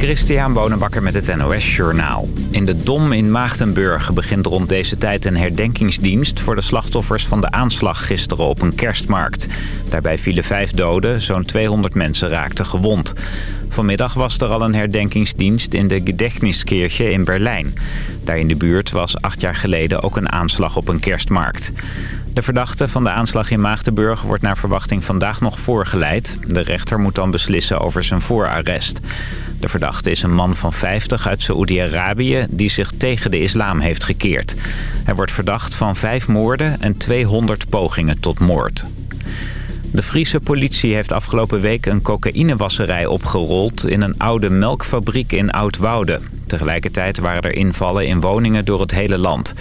Christian Bonenbakker met het NOS Journaal. In de Dom in Maagdenburg begint rond deze tijd een herdenkingsdienst... voor de slachtoffers van de aanslag gisteren op een kerstmarkt. Daarbij vielen vijf doden, zo'n 200 mensen raakten gewond. Vanmiddag was er al een herdenkingsdienst in de Gedächtniskirche in Berlijn. Daar in de buurt was acht jaar geleden ook een aanslag op een kerstmarkt. De verdachte van de aanslag in Maagdenburg wordt naar verwachting vandaag nog voorgeleid. De rechter moet dan beslissen over zijn voorarrest. De verdachte is een man van 50 uit Saoedi-Arabië die zich tegen de islam heeft gekeerd. Hij wordt verdacht van vijf moorden en 200 pogingen tot moord. De Friese politie heeft afgelopen week een cocaïnewasserij opgerold... in een oude melkfabriek in Oudwoude. Tegelijkertijd waren er invallen in woningen door het hele land.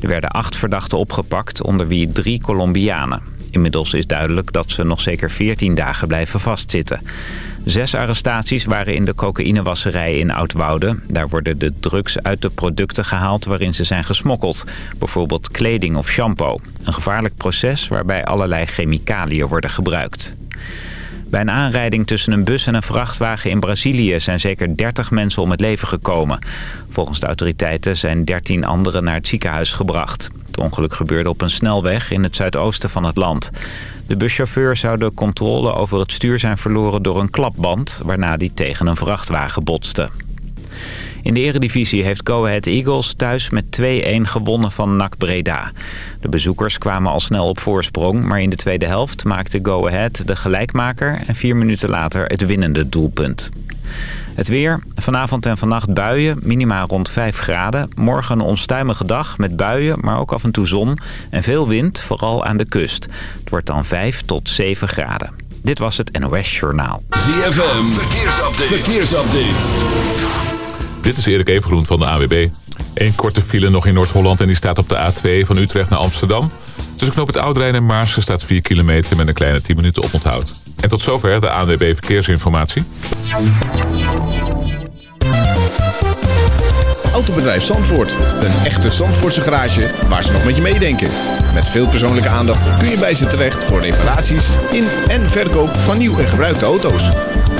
Er werden acht verdachten opgepakt, onder wie drie Colombianen. Inmiddels is duidelijk dat ze nog zeker 14 dagen blijven vastzitten. Zes arrestaties waren in de cocaïnewasserij in Oudwoude. Daar worden de drugs uit de producten gehaald waarin ze zijn gesmokkeld. Bijvoorbeeld kleding of shampoo. Een gevaarlijk proces waarbij allerlei chemicaliën worden gebruikt. Bij een aanrijding tussen een bus en een vrachtwagen in Brazilië zijn zeker 30 mensen om het leven gekomen. Volgens de autoriteiten zijn 13 anderen naar het ziekenhuis gebracht. Het ongeluk gebeurde op een snelweg in het zuidoosten van het land. De buschauffeur zou de controle over het stuur zijn verloren door een klapband... waarna die tegen een vrachtwagen botste. In de eredivisie heeft Go Ahead Eagles thuis met 2-1 gewonnen van NAC Breda. De bezoekers kwamen al snel op voorsprong, maar in de tweede helft maakte Go Ahead de gelijkmaker... en vier minuten later het winnende doelpunt. Het weer. Vanavond en vannacht buien. Minima rond 5 graden. Morgen een onstuimige dag met buien, maar ook af en toe zon. En veel wind, vooral aan de kust. Het wordt dan 5 tot 7 graden. Dit was het NOS Journaal. ZFM. Verkeersupdate. Verkeersupdate. Dit is Erik Evengroen van de AWB. Eén korte file nog in Noord-Holland en die staat op de A2 van Utrecht naar Amsterdam. Tussen knoop het Oudrijn en Maarsen staat 4 kilometer met een kleine 10 minuten oponthoud. En tot zover de ANWB Verkeersinformatie. Autobedrijf Zandvoort. Een echte Zandvoortse garage waar ze nog met je meedenken. Met veel persoonlijke aandacht kun je bij ze terecht voor reparaties in en verkoop van nieuw en gebruikte auto's.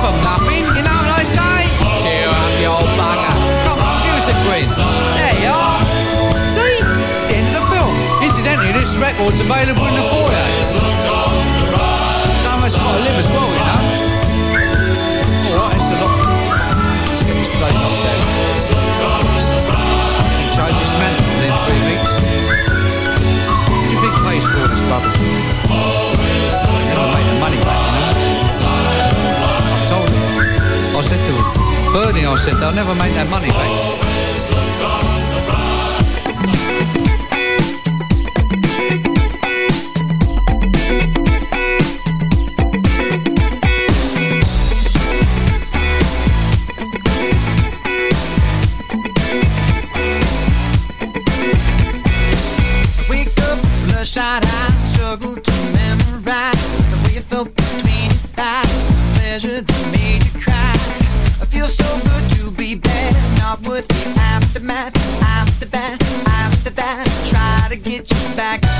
For nothing, you know what I say? Cheer up, you old bugger. Come on, give us a quiz. There you are. See? The end of the film. Incidentally, this record's available in the 40 Bernie, I said, they'll never make that money back. would. After that, after that, after that, try to get you back.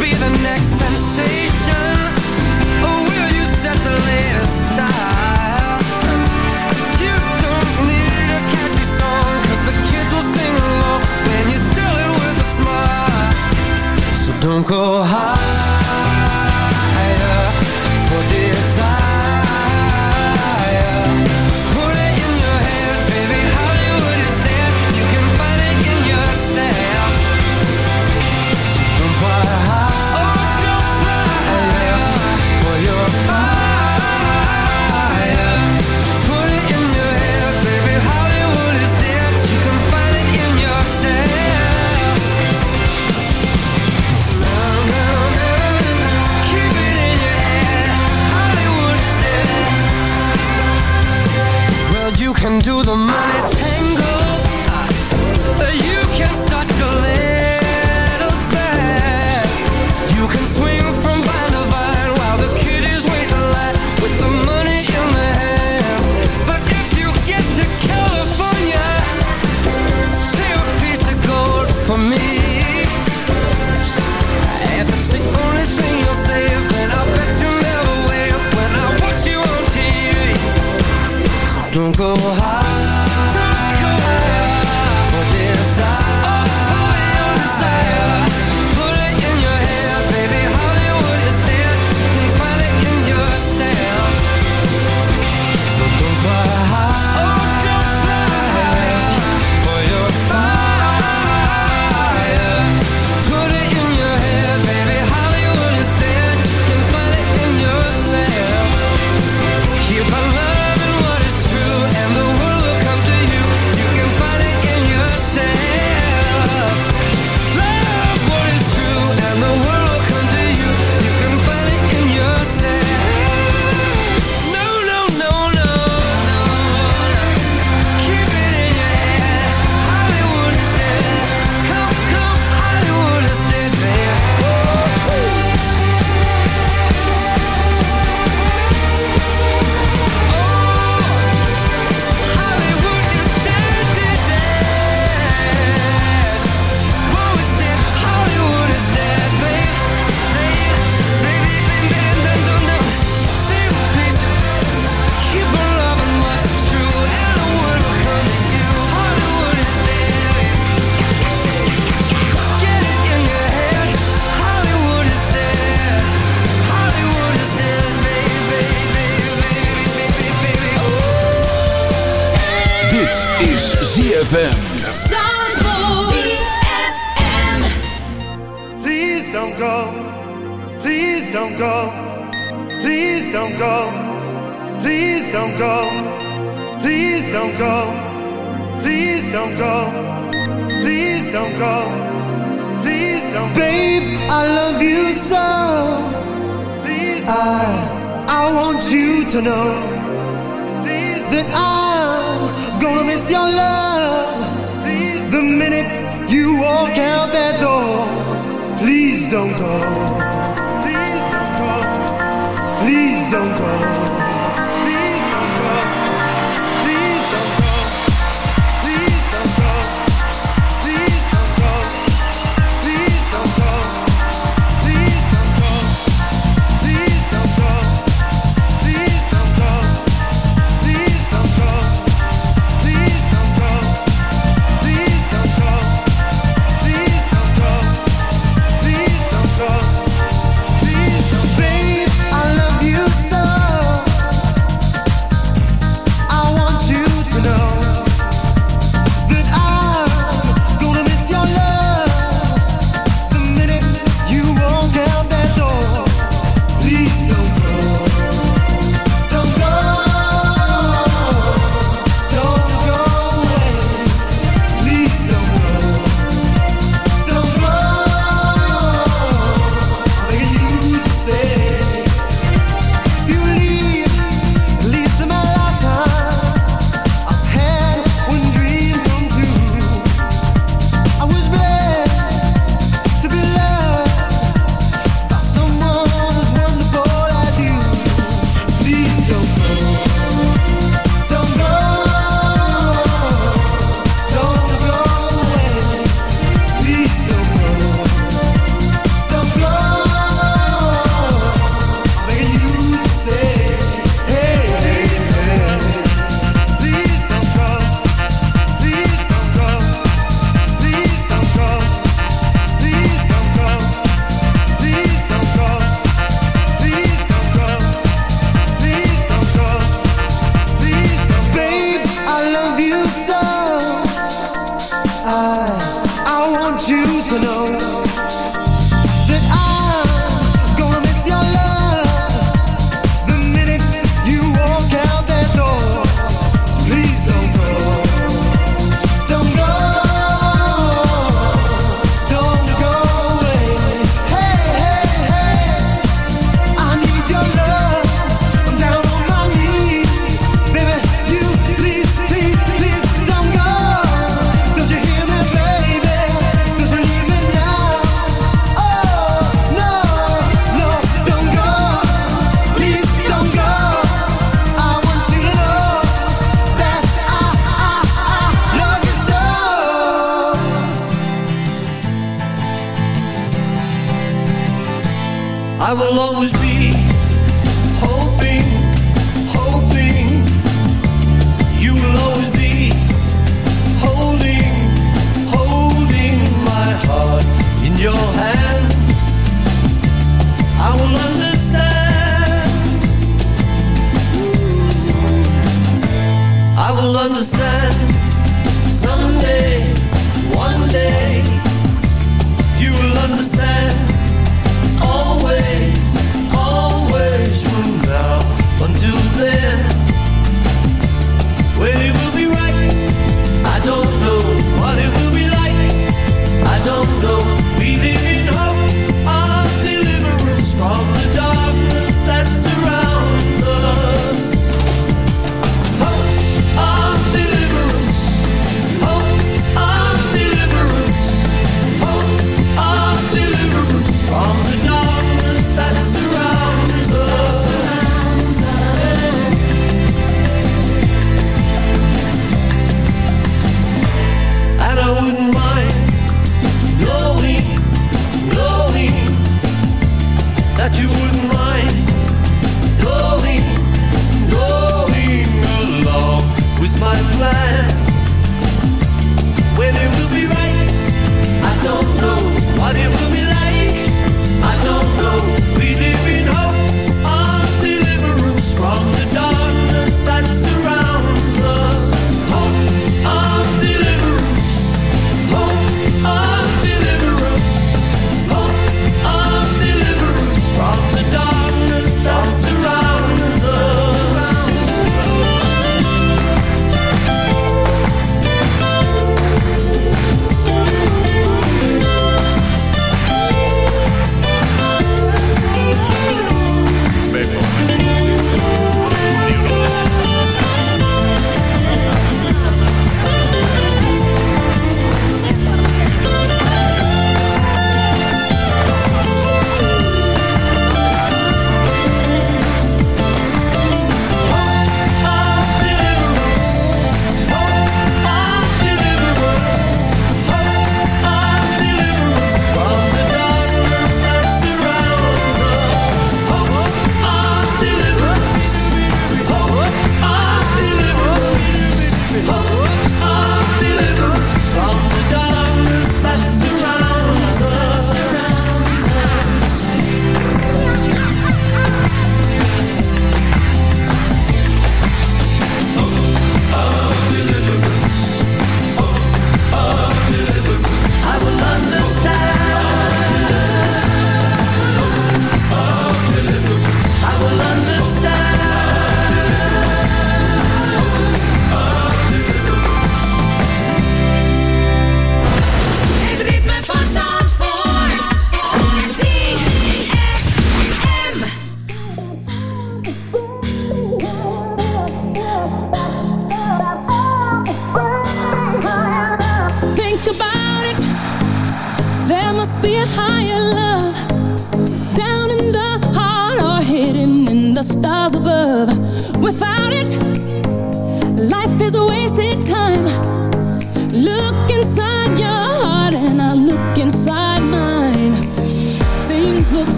be the next sensation? Or will you set the latest style? You don't need a catchy song, cause the kids will sing along when you sell it with a smile. So don't go higher